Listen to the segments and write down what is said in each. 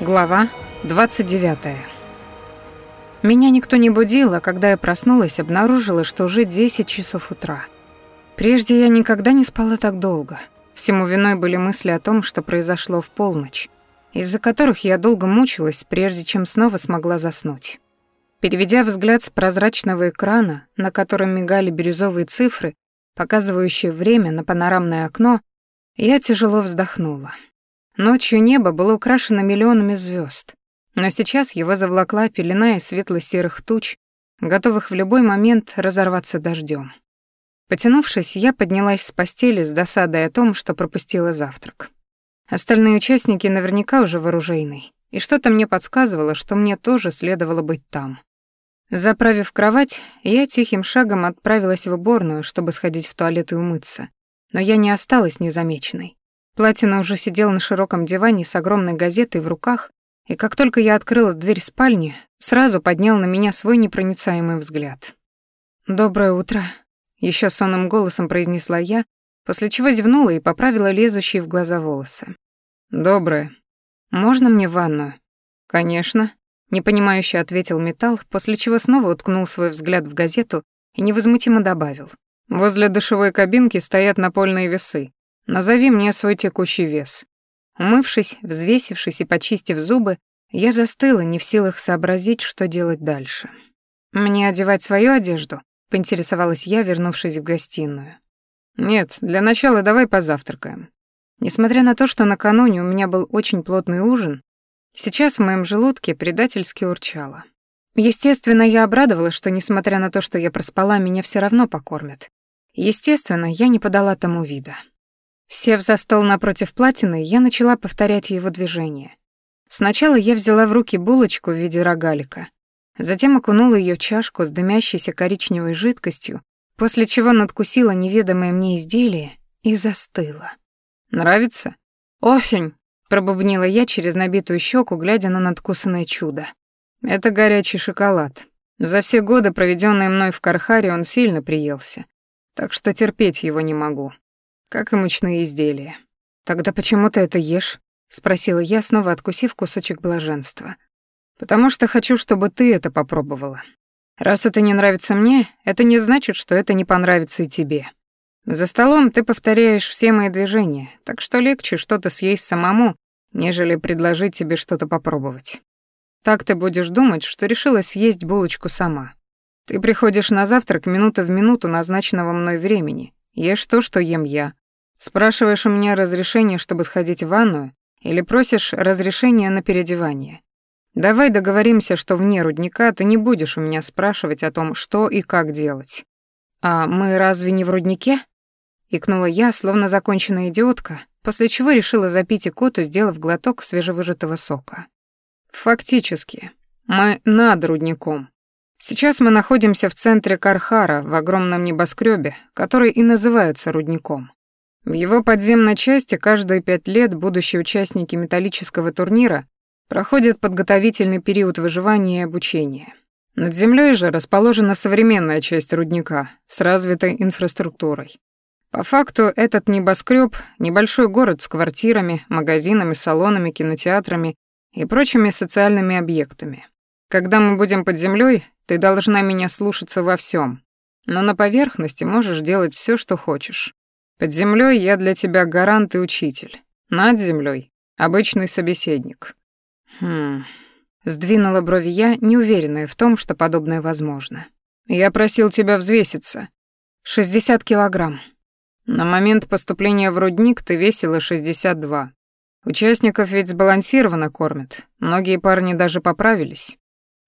Глава 29. Меня никто не будил, а когда я проснулась, обнаружила, что уже 10 часов утра. Прежде я никогда не спала так долго. Всему виной были мысли о том, что произошло в полночь, из-за которых я долго мучилась, прежде чем снова смогла заснуть. Переведя взгляд с прозрачного экрана, на котором мигали бирюзовые цифры, показывающие время на панорамное окно, я тяжело вздохнула. Ночью небо было украшено миллионами звезд, но сейчас его завлакла пелена из светло-серых туч, готовых в любой момент разорваться дождем. Потянувшись, я поднялась с постели с досадой о том, что пропустила завтрак. Остальные участники наверняка уже вооружены, и что-то мне подсказывало, что мне тоже следовало быть там. Заправив кровать, я тихим шагом отправилась в уборную, чтобы сходить в туалет и умыться. Но я не осталась незамеченной. Платина уже сидел на широком диване с огромной газетой в руках, и как только я открыла дверь спальни, сразу поднял на меня свой непроницаемый взгляд. «Доброе утро», — еще сонным голосом произнесла я, после чего зевнула и поправила лезущие в глаза волосы. «Доброе. Можно мне ванную?» «Конечно», — непонимающе ответил Металл, после чего снова уткнул свой взгляд в газету и невозмутимо добавил. «Возле душевой кабинки стоят напольные весы. Назови мне свой текущий вес. Умывшись, взвесившись и почистив зубы, я застыла, не в силах сообразить, что делать дальше. «Мне одевать свою одежду?» — поинтересовалась я, вернувшись в гостиную. «Нет, для начала давай позавтракаем». Несмотря на то, что накануне у меня был очень плотный ужин, сейчас в моем желудке предательски урчало. Естественно, я обрадовалась, что, несмотря на то, что я проспала, меня все равно покормят. Естественно, я не подала тому вида. Сев за стол напротив платины, я начала повторять его движения. Сначала я взяла в руки булочку в виде рогалика, затем окунула ее в чашку с дымящейся коричневой жидкостью, после чего надкусила неведомое мне изделие и застыла. «Нравится?» «Очень», — пробубнила я через набитую щеку, глядя на надкусанное чудо. «Это горячий шоколад. За все годы, проведенные мной в Кархаре, он сильно приелся, так что терпеть его не могу как и мучные изделия. «Тогда почему ты это ешь?» — спросила я, снова откусив кусочек блаженства. «Потому что хочу, чтобы ты это попробовала. Раз это не нравится мне, это не значит, что это не понравится и тебе. За столом ты повторяешь все мои движения, так что легче что-то съесть самому, нежели предложить тебе что-то попробовать. Так ты будешь думать, что решила съесть булочку сама. Ты приходишь на завтрак минута в минуту назначенного мной времени, ешь то, что ем я, Спрашиваешь у меня разрешение, чтобы сходить в ванную, или просишь разрешения на переодевание? Давай договоримся, что вне рудника ты не будешь у меня спрашивать о том, что и как делать. А мы разве не в руднике? Икнула я, словно законченная идиотка, после чего решила запить икоту, сделав глоток свежевыжатого сока. Фактически, мы над рудником. Сейчас мы находимся в центре Кархара, в огромном небоскребе, который и называется рудником. В его подземной части каждые пять лет будущие участники металлического турнира проходят подготовительный период выживания и обучения. Над землей же расположена современная часть рудника с развитой инфраструктурой. По факту этот небоскреб — небольшой город с квартирами, магазинами, салонами, кинотеатрами и прочими социальными объектами. Когда мы будем под землей, ты должна меня слушаться во всем, но на поверхности можешь делать все, что хочешь. Под землей я для тебя гарант и учитель. Над землей обычный собеседник. Хм. Сдвинула брови я, неуверенная в том, что подобное возможно. Я просил тебя взвеситься. 60 килограмм. На момент поступления в рудник ты весила 62. Участников ведь сбалансированно кормят. Многие парни даже поправились.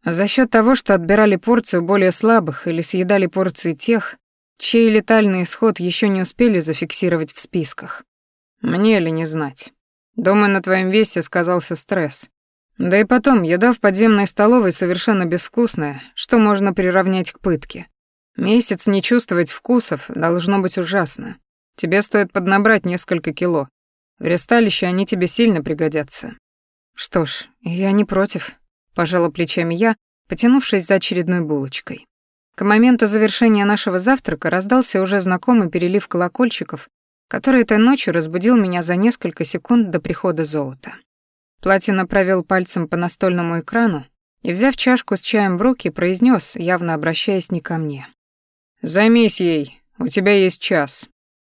За счет того, что отбирали порцию более слабых или съедали порции тех, чей летальный исход еще не успели зафиксировать в списках. Мне ли не знать? Думаю, на твоем весе сказался стресс. Да и потом, еда в подземной столовой совершенно безвкусная, что можно приравнять к пытке. Месяц не чувствовать вкусов должно быть ужасно. Тебе стоит поднабрать несколько кило. В ресталище они тебе сильно пригодятся. Что ж, я не против, пожала плечами я, потянувшись за очередной булочкой. К моменту завершения нашего завтрака раздался уже знакомый перелив колокольчиков, который этой ночью разбудил меня за несколько секунд до прихода золота. Платина провел пальцем по настольному экрану и, взяв чашку с чаем в руки, произнес, явно обращаясь не ко мне. «Займись ей, у тебя есть час».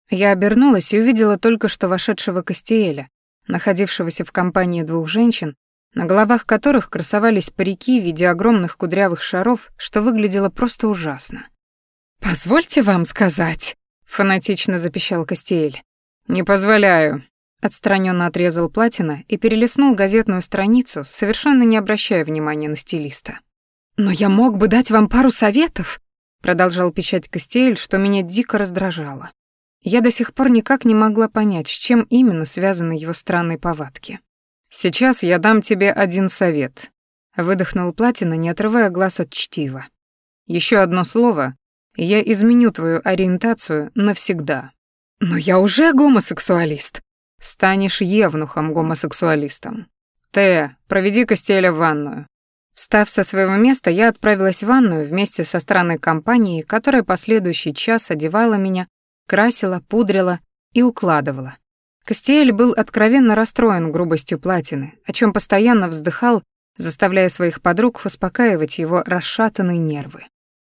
Я обернулась и увидела только что вошедшего Костеэля, находившегося в компании двух женщин, на головах которых красовались парики в виде огромных кудрявых шаров, что выглядело просто ужасно. «Позвольте вам сказать», — фанатично запищал Костеэль. «Не позволяю», — отстраненно отрезал Платина и перелистнул газетную страницу, совершенно не обращая внимания на стилиста. «Но я мог бы дать вам пару советов», — продолжал печать Костеэль, что меня дико раздражало. Я до сих пор никак не могла понять, с чем именно связаны его странные повадки. «Сейчас я дам тебе один совет», — выдохнул Платина, не отрывая глаз от чтива. Еще одно слово, и я изменю твою ориентацию навсегда». «Но я уже гомосексуалист». «Станешь евнухом-гомосексуалистом». «Тея, проведи Костеля в ванную». Встав со своего места, я отправилась в ванную вместе со странной компанией, которая последующий час одевала меня, красила, пудрила и укладывала. Костель был откровенно расстроен грубостью платины, о чем постоянно вздыхал, заставляя своих подруг успокаивать его расшатанные нервы.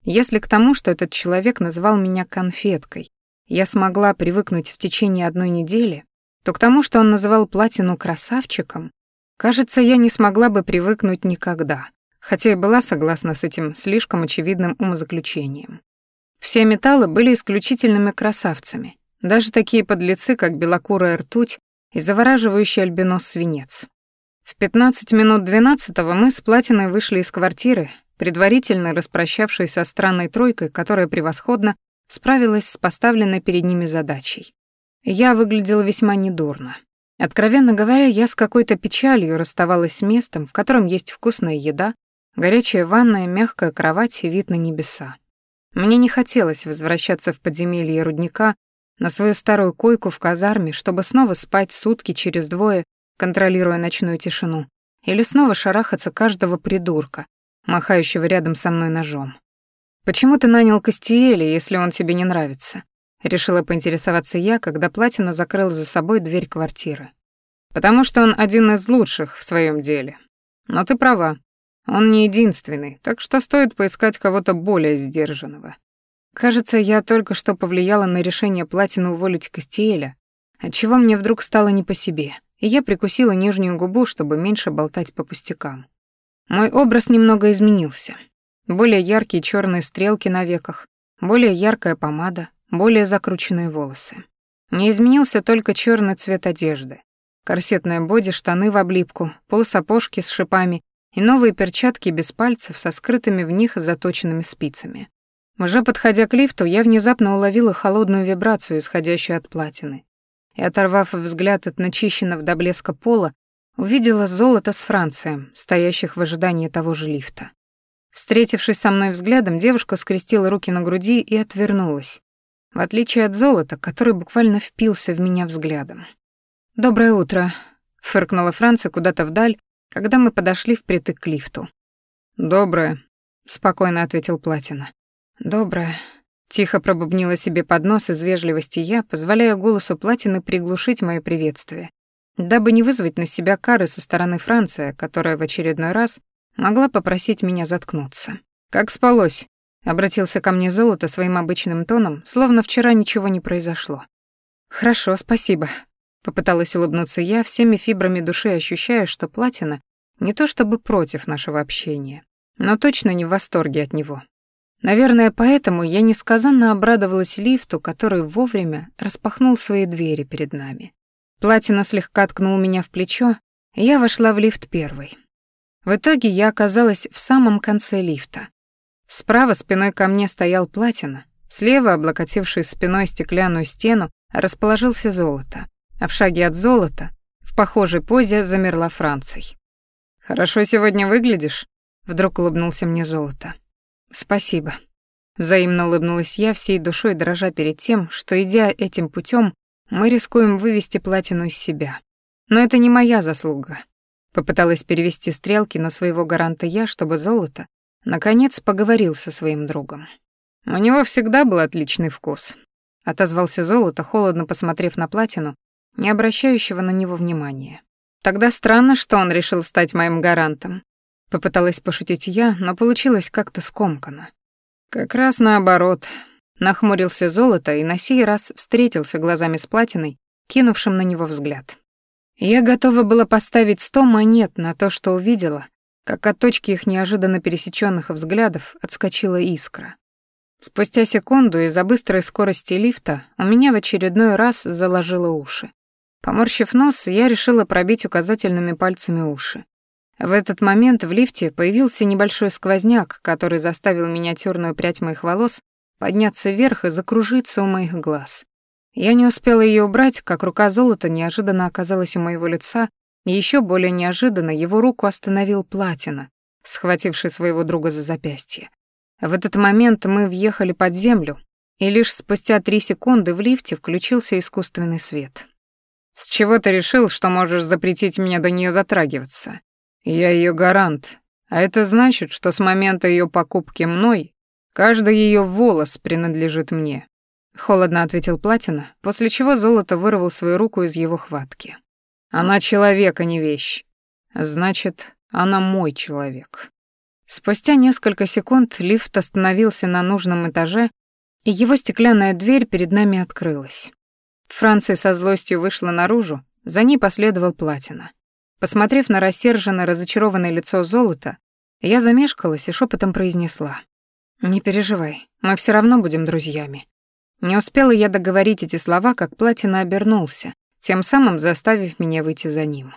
Если к тому, что этот человек называл меня конфеткой, я смогла привыкнуть в течение одной недели, то к тому, что он называл платину красавчиком, кажется, я не смогла бы привыкнуть никогда, хотя и была согласна с этим слишком очевидным умозаключением. Все металлы были исключительными красавцами, даже такие подлецы, как белокурая ртуть и завораживающий альбинос-свинец. В 15 минут 12 мы с Платиной вышли из квартиры, предварительно распрощавшись со странной тройкой, которая превосходно справилась с поставленной перед ними задачей. Я выглядела весьма недурно. Откровенно говоря, я с какой-то печалью расставалась с местом, в котором есть вкусная еда, горячая ванная, мягкая кровать и вид на небеса. Мне не хотелось возвращаться в подземелье рудника на свою старую койку в казарме, чтобы снова спать сутки через двое, контролируя ночную тишину, или снова шарахаться каждого придурка, махающего рядом со мной ножом. «Почему ты нанял Кастиэля, если он тебе не нравится?» Решила поинтересоваться я, когда Платина закрыл за собой дверь квартиры. «Потому что он один из лучших в своем деле. Но ты права, он не единственный, так что стоит поискать кого-то более сдержанного. Кажется, я только что повлияла на решение Платина уволить Кастиэля, отчего мне вдруг стало не по себе, и я прикусила нижнюю губу, чтобы меньше болтать по пустякам. Мой образ немного изменился. Более яркие черные стрелки на веках, более яркая помада, более закрученные волосы. Не изменился только черный цвет одежды. Корсетное боди, штаны в облипку, полусапожки с шипами и новые перчатки без пальцев со скрытыми в них заточенными спицами. Уже подходя к лифту, я внезапно уловила холодную вибрацию, исходящую от платины. И, оторвав взгляд от начищенного до блеска пола, увидела золото с Францием, стоящих в ожидании того же лифта. Встретившись со мной взглядом, девушка скрестила руки на груди и отвернулась, в отличие от золота, который буквально впился в меня взглядом. «Доброе утро», — фыркнула Франция куда-то вдаль, когда мы подошли впритык к лифту. «Доброе», — спокойно ответил Платина. «Доброе». Тихо пробубнила себе под нос из вежливости я, позволяя голосу Платины приглушить мое приветствие, дабы не вызвать на себя кары со стороны Франции, которая в очередной раз могла попросить меня заткнуться. «Как спалось?» — обратился ко мне Золото своим обычным тоном, словно вчера ничего не произошло. «Хорошо, спасибо», — попыталась улыбнуться я, всеми фибрами души ощущая, что Платина не то чтобы против нашего общения, но точно не в восторге от него. Наверное, поэтому я несказанно обрадовалась лифту, который вовремя распахнул свои двери перед нами. Платина слегка ткнул меня в плечо, и я вошла в лифт первой. В итоге я оказалась в самом конце лифта. Справа спиной ко мне стоял Платина, слева, облокотивший спиной стеклянную стену, расположился золото, а в шаге от золота, в похожей позе, замерла Франций. «Хорошо сегодня выглядишь?» — вдруг улыбнулся мне золото. «Спасибо». Взаимно улыбнулась я всей душой, дрожа перед тем, что, идя этим путем, мы рискуем вывести платину из себя. Но это не моя заслуга. Попыталась перевести стрелки на своего гаранта я, чтобы золото, наконец, поговорил со своим другом. У него всегда был отличный вкус. Отозвался золото, холодно посмотрев на платину, не обращающего на него внимания. Тогда странно, что он решил стать моим гарантом. Попыталась пошутить я, но получилось как-то скомканно. Как раз наоборот. Нахмурился золото и на сей раз встретился глазами с платиной, кинувшим на него взгляд. Я готова была поставить сто монет на то, что увидела, как от точки их неожиданно пересеченных взглядов отскочила искра. Спустя секунду из-за быстрой скорости лифта у меня в очередной раз заложило уши. Поморщив нос, я решила пробить указательными пальцами уши. В этот момент в лифте появился небольшой сквозняк, который заставил миниатюрную прядь моих волос подняться вверх и закружиться у моих глаз. Я не успела ее убрать, как рука золота неожиданно оказалась у моего лица, и еще более неожиданно его руку остановил Платина, схвативший своего друга за запястье. В этот момент мы въехали под землю, и лишь спустя три секунды в лифте включился искусственный свет. «С чего ты решил, что можешь запретить мне до нее дотрагиваться? Я ее гарант, а это значит, что с момента ее покупки мной каждый ее волос принадлежит мне», — холодно ответил Платина, после чего Золото вырвал свою руку из его хватки. «Она человек, а не вещь. Значит, она мой человек». Спустя несколько секунд лифт остановился на нужном этаже, и его стеклянная дверь перед нами открылась. Франция со злостью вышла наружу, за ней последовал Платина. Посмотрев на рассерженно разочарованное лицо золота, я замешкалась и шепотом произнесла. «Не переживай, мы все равно будем друзьями». Не успела я договорить эти слова, как Платина обернулся, тем самым заставив меня выйти за ним.